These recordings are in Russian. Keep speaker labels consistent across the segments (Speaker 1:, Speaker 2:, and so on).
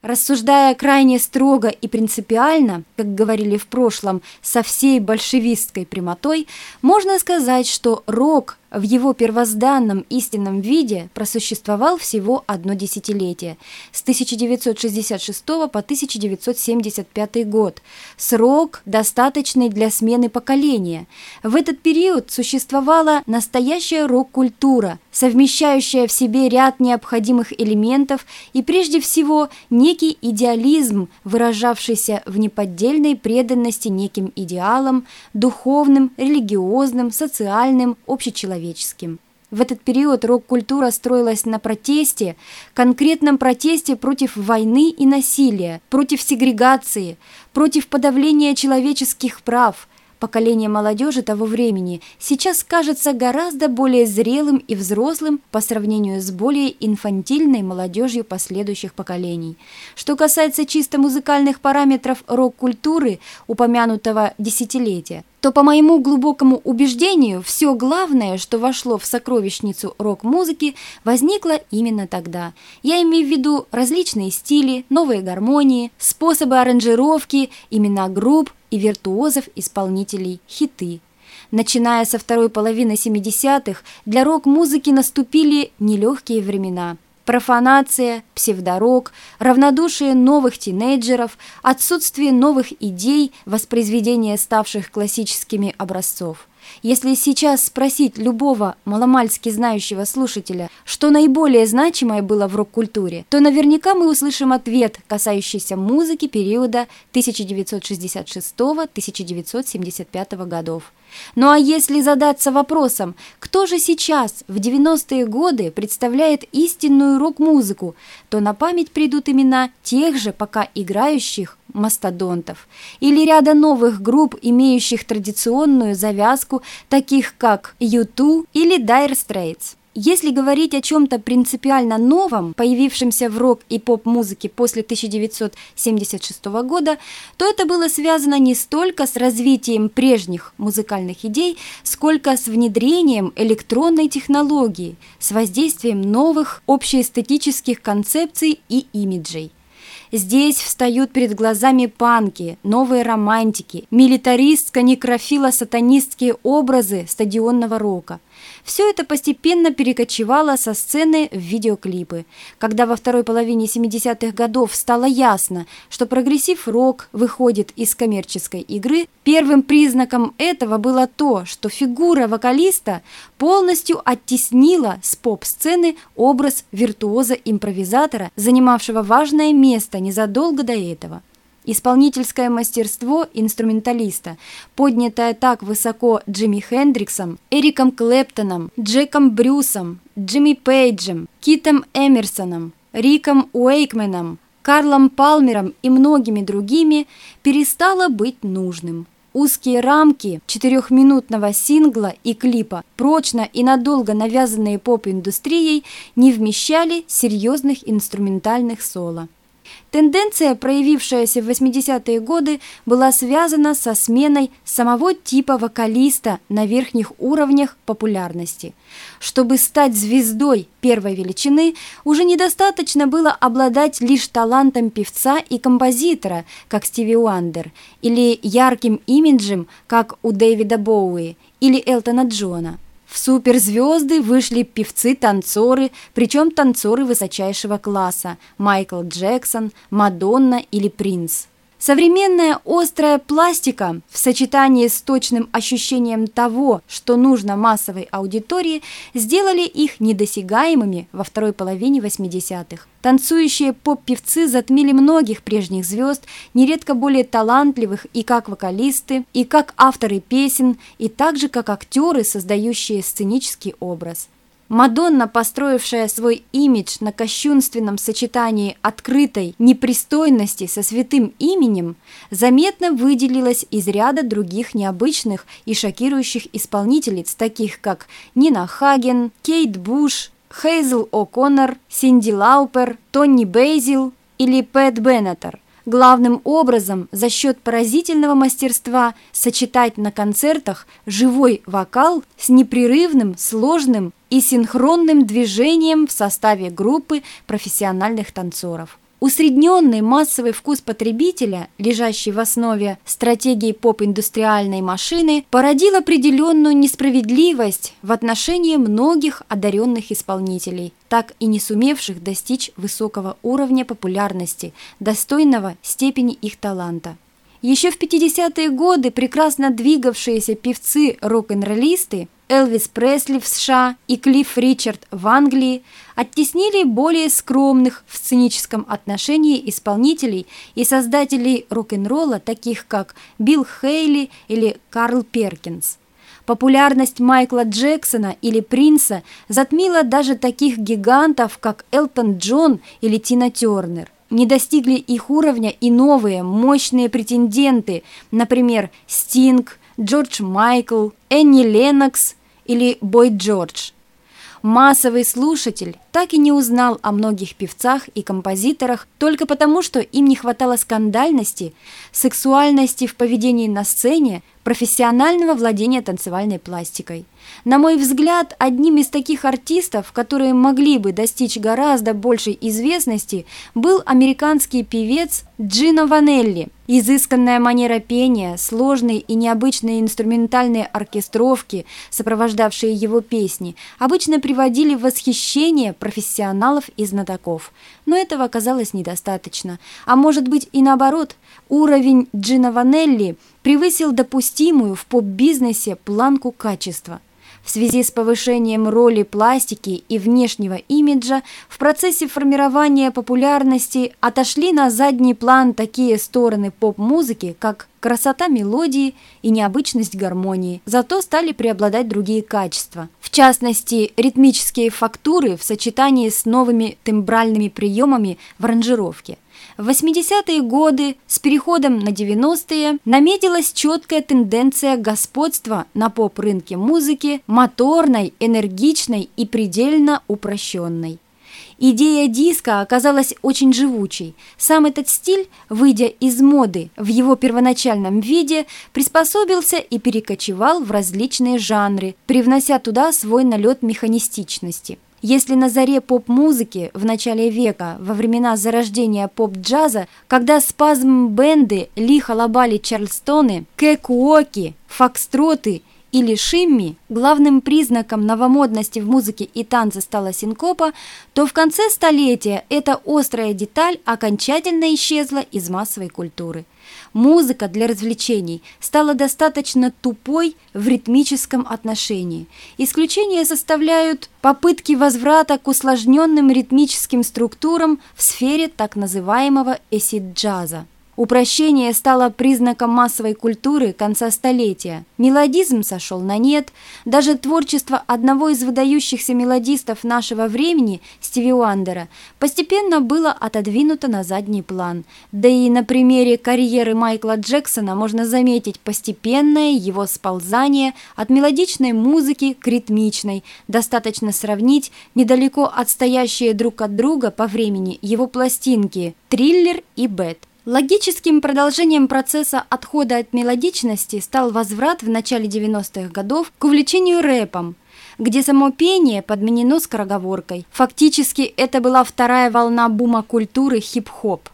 Speaker 1: Рассуждая крайне строго и принципиально, как говорили в прошлом, со всей большевистской прямотой, можно сказать, что рок в его первозданном истинном виде просуществовал всего одно десятилетие, с 1966 по 1975 год, срок, достаточный для смены поколения. В этот период существовала настоящая рок-культура, совмещающая в себе ряд необходимых элементов и прежде всего некий идеализм, выражавшийся в неподдельной преданности неким идеалам, духовным, религиозным, социальным, общечеловеческим человеческим. В этот период рок-культура строилась на протесте, конкретном протесте против войны и насилия, против сегрегации, против подавления человеческих прав – поколение молодежи того времени сейчас кажется гораздо более зрелым и взрослым по сравнению с более инфантильной молодежью последующих поколений. Что касается чисто музыкальных параметров рок-культуры упомянутого десятилетия, то, по моему глубокому убеждению, все главное, что вошло в сокровищницу рок-музыки, возникло именно тогда. Я имею в виду различные стили, новые гармонии, способы аранжировки, имена групп, и виртуозов-исполнителей хиты. Начиная со второй половины 70-х, для рок-музыки наступили нелегкие времена. Профанация, псевдорок, равнодушие новых тинейджеров, отсутствие новых идей, воспроизведение ставших классическими образцов. Если сейчас спросить любого маломальски знающего слушателя, что наиболее значимое было в рок-культуре, то наверняка мы услышим ответ, касающийся музыки периода 1966-1975 годов. Ну а если задаться вопросом, кто же сейчас, в 90-е годы, представляет истинную рок-музыку, то на память придут имена тех же пока играющих мастодонтов или ряда новых групп, имеющих традиционную завязку, таких как U2 или Dire Straits. Если говорить о чем-то принципиально новом, появившемся в рок и поп-музыке после 1976 года, то это было связано не столько с развитием прежних музыкальных идей, сколько с внедрением электронной технологии, с воздействием новых общеэстетических концепций и имиджей. Здесь встают перед глазами панки, новые романтики, милитаристско-некрофило-сатанистские образы стадионного рока – все это постепенно перекочевало со сцены в видеоклипы. Когда во второй половине 70-х годов стало ясно, что прогрессив-рок выходит из коммерческой игры, первым признаком этого было то, что фигура вокалиста полностью оттеснила с поп-сцены образ виртуоза-импровизатора, занимавшего важное место незадолго до этого. Исполнительское мастерство инструменталиста, поднятое так высоко Джимми Хендриксом, Эриком Клэптоном, Джеком Брюсом, Джимми Пейджем, Китом Эмерсоном, Риком Уэйкменом, Карлом Палмером и многими другими, перестало быть нужным. Узкие рамки четырехминутного сингла и клипа, прочно и надолго навязанные поп-индустрией, не вмещали серьезных инструментальных соло. Тенденция, проявившаяся в 80-е годы, была связана со сменой самого типа вокалиста на верхних уровнях популярности. Чтобы стать звездой первой величины, уже недостаточно было обладать лишь талантом певца и композитора, как Стиви Уандер, или ярким имиджем, как у Дэвида Боуи или Элтона Джона. В суперзвезды вышли певцы-танцоры, причем танцоры высочайшего класса – Майкл Джексон, Мадонна или Принц. Современная острая пластика в сочетании с точным ощущением того, что нужно массовой аудитории, сделали их недосягаемыми во второй половине 80-х. Танцующие поп-певцы затмили многих прежних звезд, нередко более талантливых и как вокалисты, и как авторы песен, и также как актеры, создающие сценический образ. Мадонна, построившая свой имидж на кощунственном сочетании открытой непристойности со святым именем, заметно выделилась из ряда других необычных и шокирующих исполнительниц, таких как Нина Хаген, Кейт Буш, Хейзл О'Коннор, Синди Лаупер, Тони Бейзил или Пэт Беннетер – главным образом за счет поразительного мастерства сочетать на концертах живой вокал с непрерывным, сложным и синхронным движением в составе группы профессиональных танцоров. Усредненный массовый вкус потребителя, лежащий в основе стратегии поп-индустриальной машины, породил определенную несправедливость в отношении многих одаренных исполнителей, так и не сумевших достичь высокого уровня популярности, достойного степени их таланта. Еще в 50-е годы прекрасно двигавшиеся певцы рок-н-роллисты Элвис Пресли в США и Клифф Ричард в Англии оттеснили более скромных в сценическом отношении исполнителей и создателей рок-н-ролла, таких как Билл Хейли или Карл Перкинс. Популярность Майкла Джексона или Принца затмила даже таких гигантов, как Элтон Джон или Тина Тернер. Не достигли их уровня и новые, мощные претенденты, например, Стинг, Джордж Майкл, Энни Леннокс или Бой Джордж. Массовый слушатель так и не узнал о многих певцах и композиторах только потому, что им не хватало скандальности, сексуальности в поведении на сцене, профессионального владения танцевальной пластикой. На мой взгляд, одним из таких артистов, которые могли бы достичь гораздо большей известности, был американский певец Джино Ванелли. Изысканная манера пения, сложные и необычные инструментальные оркестровки, сопровождавшие его песни, обычно приводили в восхищение профессионалов и знатоков. Но этого оказалось недостаточно. А может быть и наоборот, уровень Джина Ванелли превысил допустимую в поп-бизнесе планку качества – в связи с повышением роли пластики и внешнего имиджа в процессе формирования популярности отошли на задний план такие стороны поп-музыки, как красота мелодии и необычность гармонии, зато стали преобладать другие качества. В частности, ритмические фактуры в сочетании с новыми тембральными приемами в аранжировке – в 80-е годы с переходом на 90-е наметилась четкая тенденция господства на поп-рынке музыки, моторной, энергичной и предельно упрощенной. Идея диска оказалась очень живучей. Сам этот стиль, выйдя из моды в его первоначальном виде, приспособился и перекочевал в различные жанры, привнося туда свой налет механистичности – если на заре поп-музыки в начале века, во времена зарождения поп-джаза, когда спазм-бенды лихо лобали чарльстоны, кэкуоки, фокстроты или шимми, главным признаком новомодности в музыке и танце стала синкопа, то в конце столетия эта острая деталь окончательно исчезла из массовой культуры – музыка для развлечений стала достаточно тупой в ритмическом отношении. Исключение составляют попытки возврата к усложненным ритмическим структурам в сфере так называемого эсид-джаза. Упрощение стало признаком массовой культуры конца столетия. Мелодизм сошел на нет. Даже творчество одного из выдающихся мелодистов нашего времени, Стиви Уандера, постепенно было отодвинуто на задний план. Да и на примере карьеры Майкла Джексона можно заметить постепенное его сползание от мелодичной музыки к ритмичной. Достаточно сравнить недалеко отстоящие друг от друга по времени его пластинки «Триллер» и «Бэт». Логическим продолжением процесса отхода от мелодичности стал возврат в начале 90-х годов к увлечению рэпом, где само пение подменено скороговоркой. Фактически это была вторая волна бума культуры хип-хоп.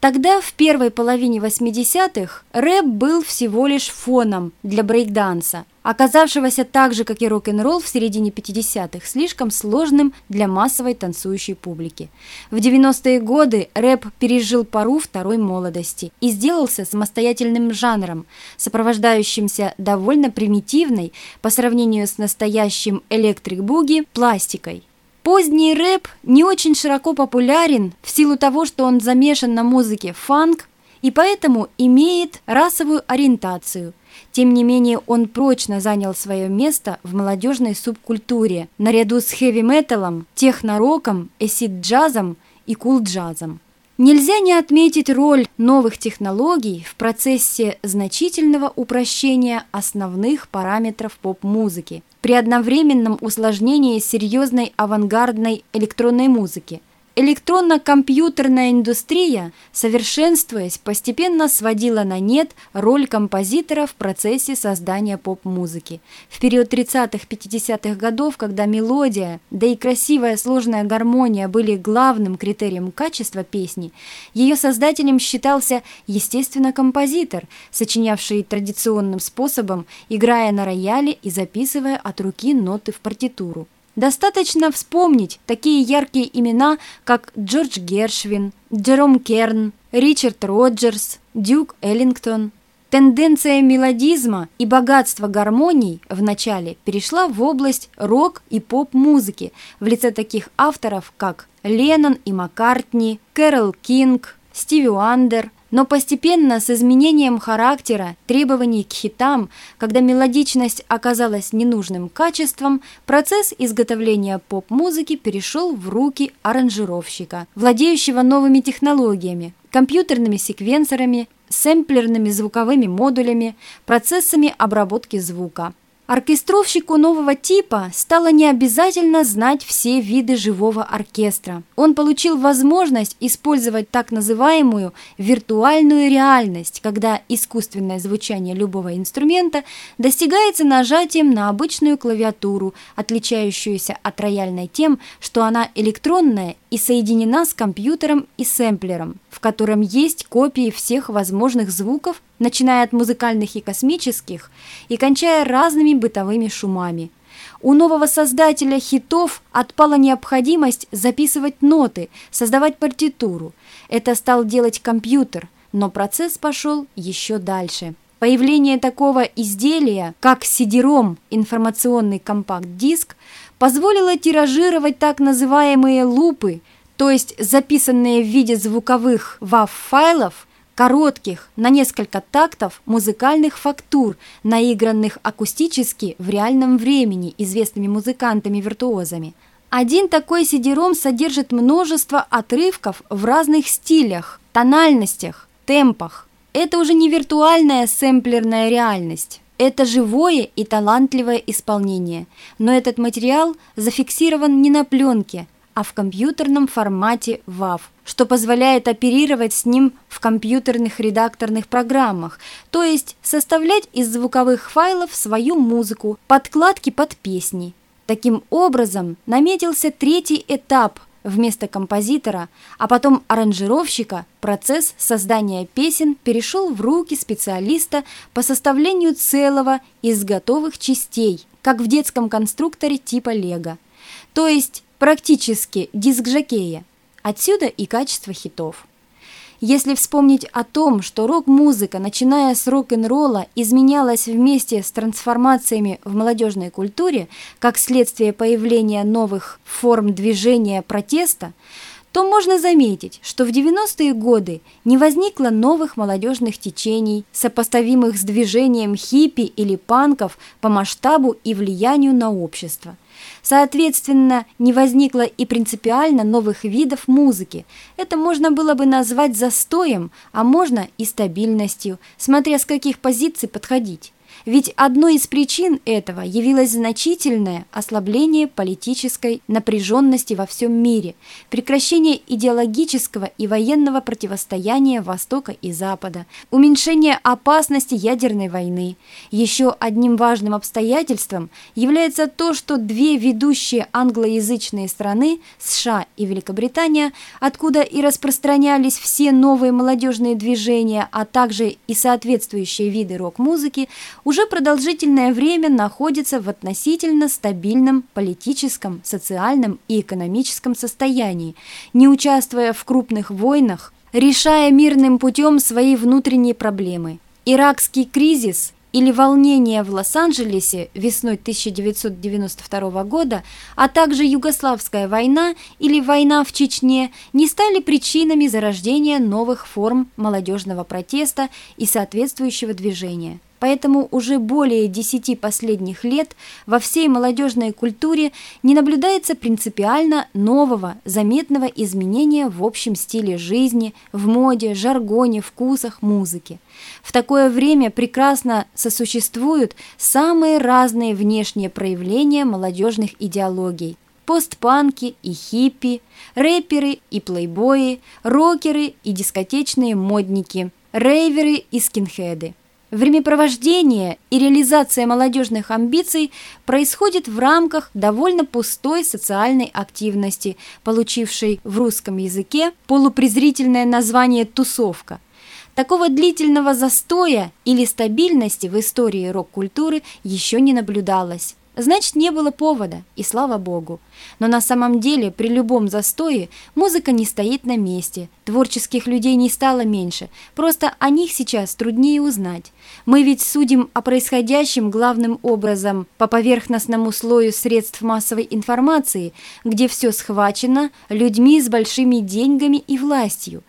Speaker 1: Тогда, в первой половине 80-х, рэп был всего лишь фоном для брейкданса, оказавшегося так же, как и рок-н-ролл в середине 50-х, слишком сложным для массовой танцующей публики. В 90-е годы рэп пережил пару второй молодости и сделался самостоятельным жанром, сопровождающимся довольно примитивной по сравнению с настоящим электрик-буги пластикой. Поздний рэп не очень широко популярен в силу того, что он замешан на музыке фанк и поэтому имеет расовую ориентацию. Тем не менее, он прочно занял свое место в молодежной субкультуре наряду с хэви-металом, техно-роком, эсид-джазом и кул-джазом. Нельзя не отметить роль новых технологий в процессе значительного упрощения основных параметров поп-музыки при одновременном усложнении серьезной авангардной электронной музыки. Электронно-компьютерная индустрия, совершенствуясь, постепенно сводила на нет роль композитора в процессе создания поп-музыки. В период 30-50-х годов, когда мелодия, да и красивая сложная гармония были главным критерием качества песни, ее создателем считался, естественно, композитор, сочинявший традиционным способом, играя на рояле и записывая от руки ноты в партитуру. Достаточно вспомнить такие яркие имена, как Джордж Гершвин, Джером Керн, Ричард Роджерс, Дюк Эллингтон. Тенденция мелодизма и богатство гармоний в начале перешла в область рок и поп-музыки в лице таких авторов, как Леннон и Маккартни, Кэрол Кинг, Стиви Уандер, но постепенно с изменением характера, требований к хитам, когда мелодичность оказалась ненужным качеством, процесс изготовления поп-музыки перешел в руки аранжировщика, владеющего новыми технологиями, компьютерными секвенсорами, сэмплерными звуковыми модулями, процессами обработки звука. Оркестровщику нового типа стало не обязательно знать все виды живого оркестра. Он получил возможность использовать так называемую виртуальную реальность, когда искусственное звучание любого инструмента достигается нажатием на обычную клавиатуру, отличающуюся от рояльной тем, что она электронная и соединена с компьютером и сэмплером, в котором есть копии всех возможных звуков начиная от музыкальных и космических и кончая разными бытовыми шумами. У нового создателя хитов отпала необходимость записывать ноты, создавать партитуру. Это стал делать компьютер, но процесс пошел еще дальше. Появление такого изделия, как CD-ROM, информационный компакт-диск, позволило тиражировать так называемые лупы, то есть записанные в виде звуковых WAV-файлов, коротких, на несколько тактов музыкальных фактур, наигранных акустически в реальном времени известными музыкантами-виртуозами. Один такой CD-ROM содержит множество отрывков в разных стилях, тональностях, темпах. Это уже не виртуальная сэмплерная реальность. Это живое и талантливое исполнение, но этот материал зафиксирован не на пленке – а в компьютерном формате WAV, что позволяет оперировать с ним в компьютерных редакторных программах, то есть составлять из звуковых файлов свою музыку, подкладки под песни. Таким образом, наметился третий этап вместо композитора, а потом аранжировщика, процесс создания песен перешел в руки специалиста по составлению целого из готовых частей, как в детском конструкторе типа Лего. То есть практически диск Жакея. Отсюда и качество хитов. Если вспомнить о том, что рок-музыка, начиная с рок-н-ролла, изменялась вместе с трансформациями в молодежной культуре, как следствие появления новых форм движения протеста, то можно заметить, что в 90-е годы не возникло новых молодежных течений, сопоставимых с движением хиппи или панков по масштабу и влиянию на общество – Соответственно, не возникло и принципиально новых видов музыки. Это можно было бы назвать застоем, а можно и стабильностью, смотря с каких позиций подходить. Ведь одной из причин этого явилось значительное ослабление политической напряженности во всем мире, прекращение идеологического и военного противостояния Востока и Запада, уменьшение опасности ядерной войны. Еще одним важным обстоятельством является то, что две ведущие англоязычные страны, США и Великобритания, откуда и распространялись все новые молодежные движения, а также и соответствующие виды рок-музыки, уже продолжительное время находится в относительно стабильном политическом, социальном и экономическом состоянии, не участвуя в крупных войнах, решая мирным путем свои внутренние проблемы. Иракский кризис или волнения в Лос-Анджелесе весной 1992 года, а также Югославская война или война в Чечне не стали причинами зарождения новых форм молодежного протеста и соответствующего движения. Поэтому уже более десяти последних лет во всей молодежной культуре не наблюдается принципиально нового, заметного изменения в общем стиле жизни, в моде, жаргоне, вкусах, музыке. В такое время прекрасно сосуществуют самые разные внешние проявления молодежных идеологий. постпанки и хиппи, рэперы и плейбои, рокеры и дискотечные модники, рейверы и скинхеды. Времяпровождение и реализация молодежных амбиций происходит в рамках довольно пустой социальной активности, получившей в русском языке полупрезрительное название «тусовка». Такого длительного застоя или стабильности в истории рок-культуры еще не наблюдалось. Значит, не было повода, и слава богу. Но на самом деле при любом застое музыка не стоит на месте, творческих людей не стало меньше, просто о них сейчас труднее узнать. Мы ведь судим о происходящем главным образом по поверхностному слою средств массовой информации, где все схвачено людьми с большими деньгами и властью.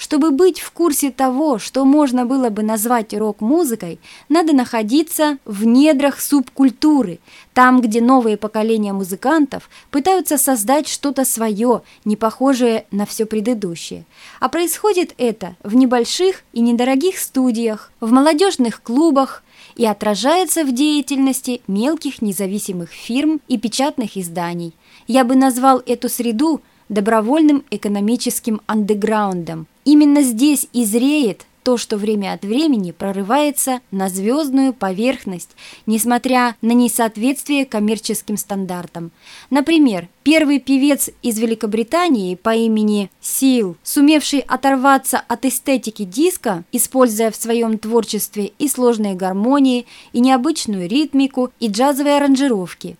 Speaker 1: Чтобы быть в курсе того, что можно было бы назвать рок-музыкой, надо находиться в недрах субкультуры, там, где новые поколения музыкантов пытаются создать что-то свое, не похожее на все предыдущее. А происходит это в небольших и недорогих студиях, в молодежных клубах, и отражается в деятельности мелких независимых фирм и печатных изданий. Я бы назвал эту среду добровольным экономическим андеграундом. Именно здесь и зреет то, что время от времени прорывается на звездную поверхность, несмотря на несоответствие коммерческим стандартам. Например, первый певец из Великобритании по имени Сил, сумевший оторваться от эстетики диска, используя в своем творчестве и сложные гармонии, и необычную ритмику, и джазовые аранжировки.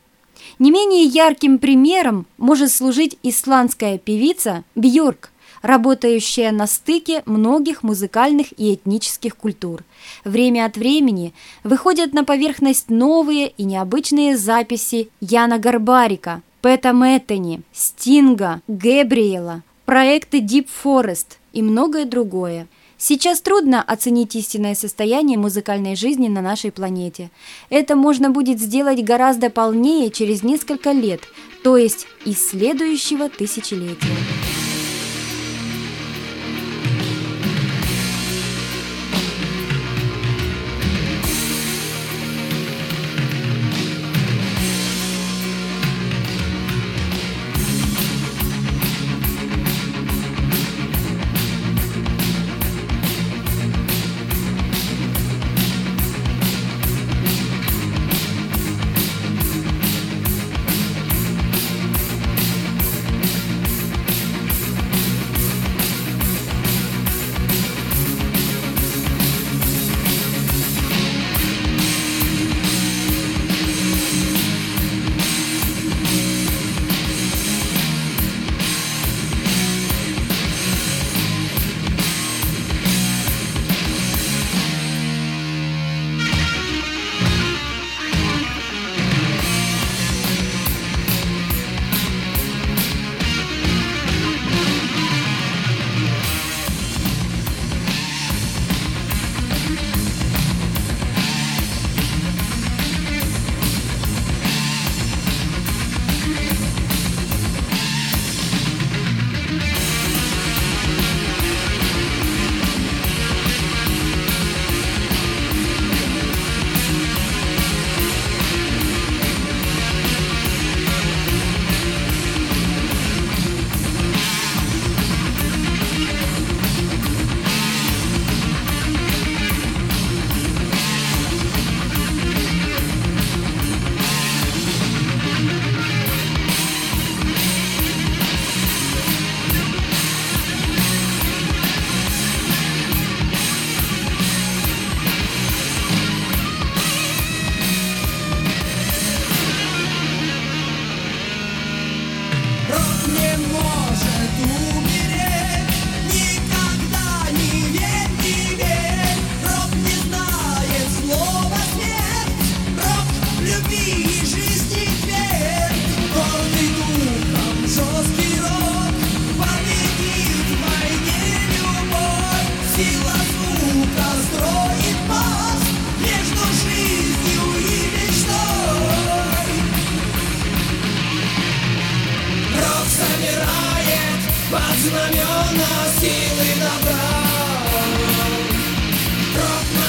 Speaker 1: Не менее ярким примером может служить исландская певица Бьорк, работающая на стыке многих музыкальных и этнических культур. Время от времени выходят на поверхность новые и необычные записи Яна Гарбарика, Пэта Мэттени, Стинга, Гэбриэла, проекты Deep Forest и многое другое. Сейчас трудно оценить истинное состояние музыкальной жизни на нашей планете. Это можно будет сделать гораздо полнее через несколько лет, то есть из следующего тысячелетия.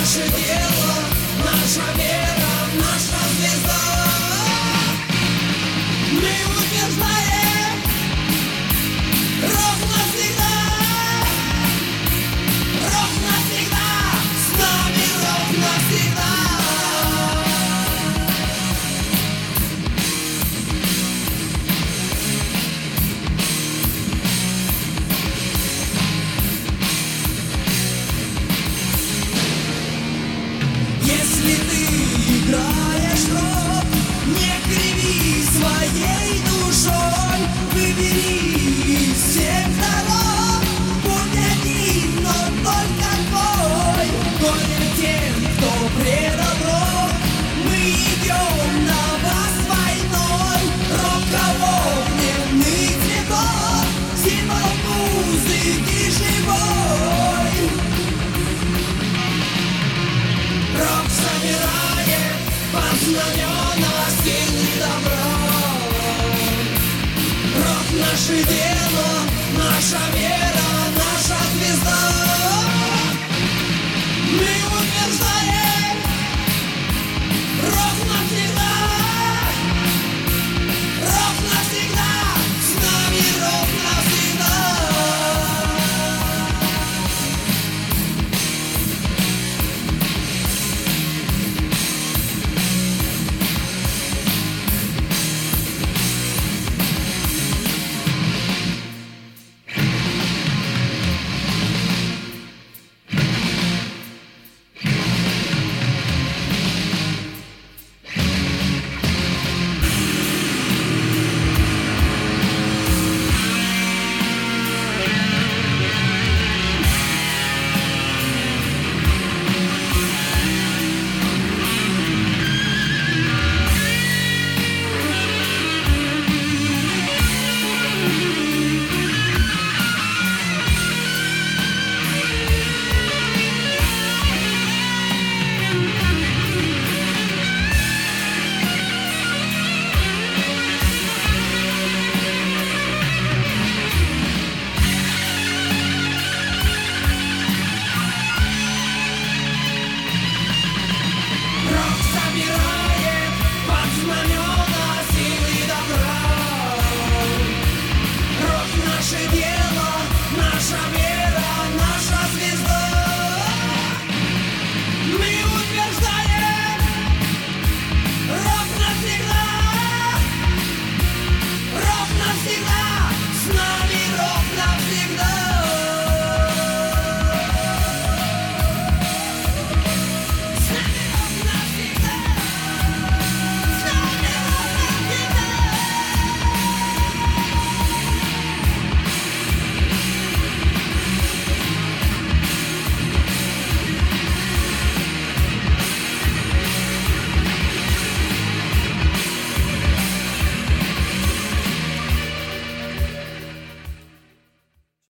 Speaker 2: Наша вера, наша звезда. Мы утверждаем.